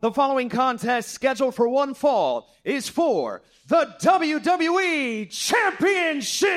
The following contest, scheduled for one fall, is for the WWE Championship.